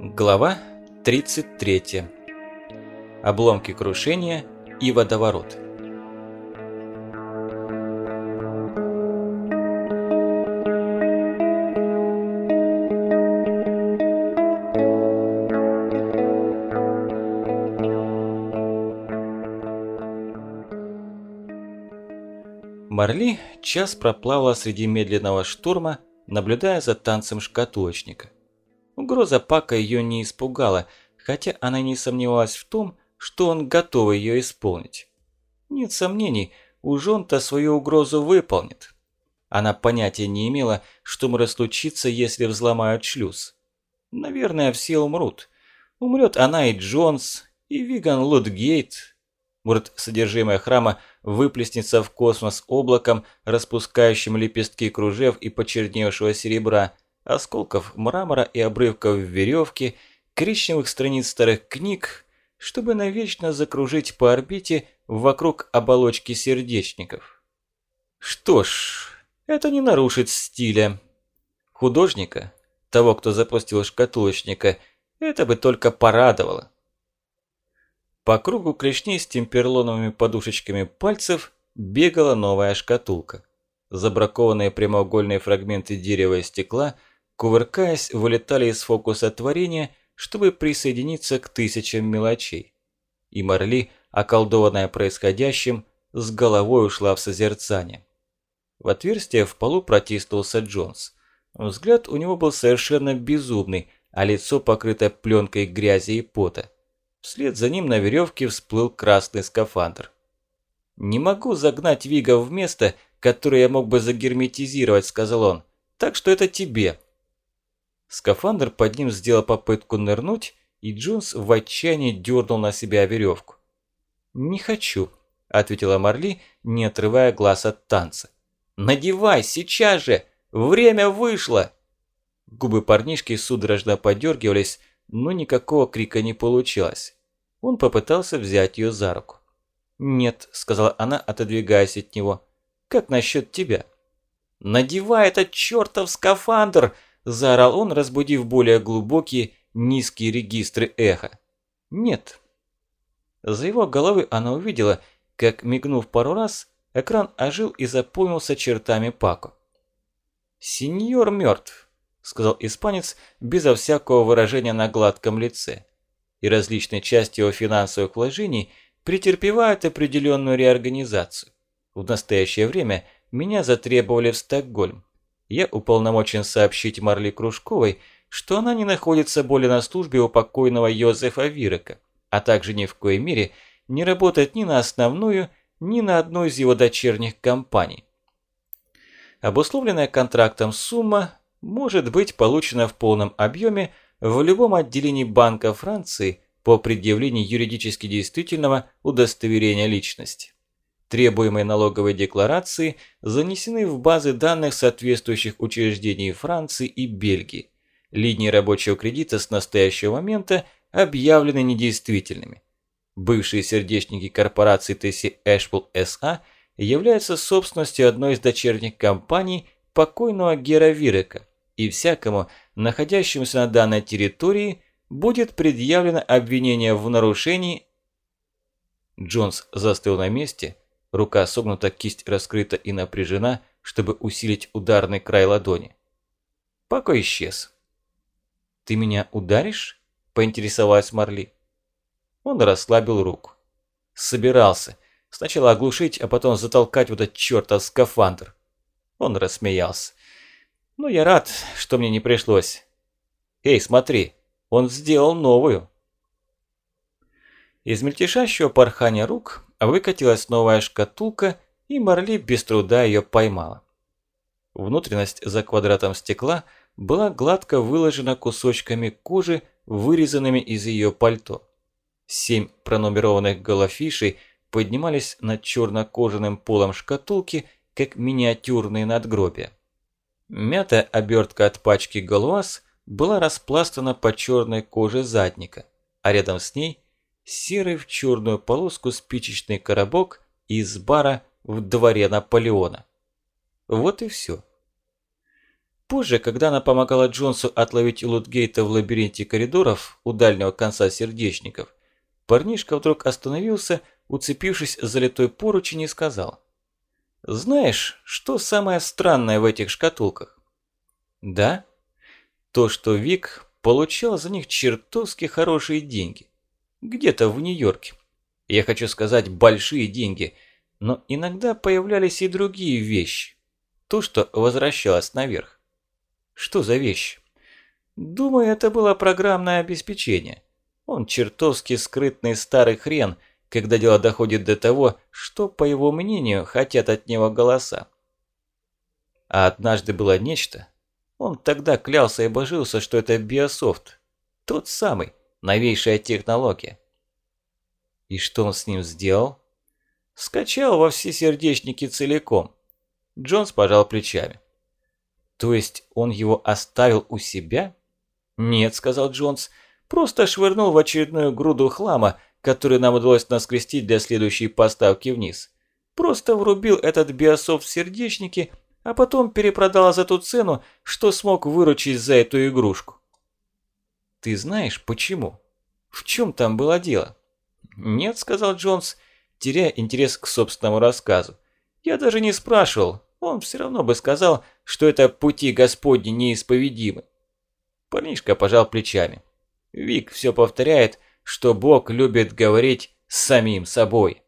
Глава 33. Обломки крушения и водоворот. Марли час проплавала среди медленного штурма, наблюдая за танцем шкатулочника. Угроза Пака ее не испугала, хотя она не сомневалась в том, что он готов ее исполнить. Нет сомнений, уж он-то свою угрозу выполнит. Она понятия не имела, что может случиться, если взломают шлюз. Наверное, все умрут. Умрет она и Джонс, и Виган Лутгейт. Может, содержимое храма выплеснется в космос облаком, распускающим лепестки кружев и почерневшего серебра – осколков мрамора и обрывков веревки, коричневых страниц старых книг, чтобы навечно закружить по орбите вокруг оболочки сердечников. Что ж, это не нарушит стиля. Художника, того, кто запустил шкатулочника, это бы только порадовало. По кругу клешней с темперлоновыми подушечками пальцев бегала новая шкатулка. Забракованные прямоугольные фрагменты дерева и стекла – кувыркаясь, вылетали из фокуса творения, чтобы присоединиться к тысячам мелочей. И Марли, околдованная происходящим, с головой ушла в созерцание. В отверстие в полу протиснулся Джонс. Взгляд у него был совершенно безумный, а лицо покрыто пленкой грязи и пота. Вслед за ним на веревке всплыл красный скафандр. «Не могу загнать Вига в место, которое я мог бы загерметизировать», – сказал он. «Так что это тебе». Скафандр под ним сделал попытку нырнуть, и Джонс в отчаянии дернул на себя веревку. «Не хочу», – ответила Марли, не отрывая глаз от танца. «Надевай, сейчас же! Время вышло!» Губы парнишки судорожно подергивались, но никакого крика не получилось. Он попытался взять ее за руку. «Нет», – сказала она, отодвигаясь от него. «Как насчет тебя?» «Надевай этот чертов скафандр!» Заорал он, разбудив более глубокие, низкие регистры эха. Нет. За его головой она увидела, как, мигнув пару раз, экран ожил и заполнился чертами Пако. «Сеньор мертв», – сказал испанец безо всякого выражения на гладком лице. И различные части его финансовых вложений претерпевают определенную реорганизацию. В настоящее время меня затребовали в Стокгольм я уполномочен сообщить Марли Кружковой, что она не находится более на службе у покойного Йозефа Вирека, а также ни в коей мере не работает ни на основную, ни на одну из его дочерних компаний. Обусловленная контрактом сумма может быть получена в полном объеме в любом отделении Банка Франции по предъявлению юридически действительного удостоверения личности требуемые налоговой декларации занесены в базы данных соответствующих учреждений Франции и Бельгии. Линии рабочего кредита с настоящего момента объявлены недействительными. Бывшие сердечники корпорации Тесси Эшпул СА являются собственностью одной из дочерних компаний покойного Гера Вирека, и всякому, находящемуся на данной территории, будет предъявлено обвинение в нарушении Джонс застыл на месте, Рука согнута, кисть раскрыта и напряжена, чтобы усилить ударный край ладони. Пако исчез. «Ты меня ударишь?» – поинтересовалась Марли. Он расслабил руку. Собирался. Сначала оглушить, а потом затолкать в этот чертов скафандр. Он рассмеялся. «Ну, я рад, что мне не пришлось. Эй, смотри, он сделал новую». Из мельтешащего порхания рук выкатилась новая шкатулка, и Марли без труда ее поймала. Внутренность за квадратом стекла была гладко выложена кусочками кожи, вырезанными из ее пальто. Семь пронумерованных голофишей поднимались над черно-кожаным полом шкатулки, как миниатюрные надгробия. Мятая обертка от пачки галуаз была распластана по черной коже задника, а рядом с ней – серый в черную полоску спичечный коробок из бара в дворе Наполеона. Вот и все. Позже, когда она помогала Джонсу отловить Лутгейта в лабиринте коридоров у дальнего конца сердечников, парнишка вдруг остановился, уцепившись за литой поручень и сказал. «Знаешь, что самое странное в этих шкатулках?» «Да?» «То, что Вик получал за них чертовски хорошие деньги. Где-то в Нью-Йорке. Я хочу сказать, большие деньги. Но иногда появлялись и другие вещи. То, что возвращалось наверх. Что за вещь? Думаю, это было программное обеспечение. Он чертовски скрытный старый хрен, когда дело доходит до того, что, по его мнению, хотят от него голоса. А однажды было нечто. Он тогда клялся и божился, что это биософт. Тот самый, новейшая технология. И что он с ним сделал? Скачал во все сердечники целиком. Джонс пожал плечами. То есть он его оставил у себя? Нет, сказал Джонс, просто швырнул в очередную груду хлама, которую нам удалось наскрестить для следующей поставки вниз. Просто врубил этот биософт в сердечники, а потом перепродал за ту цену, что смог выручить за эту игрушку. Ты знаешь, почему? В чем там было дело? Нет, сказал Джонс, теряя интерес к собственному рассказу. Я даже не спрашивал, он все равно бы сказал, что это пути Господни неисповедимы. Парнишка пожал плечами. Вик все повторяет, что Бог любит говорить с самим собой.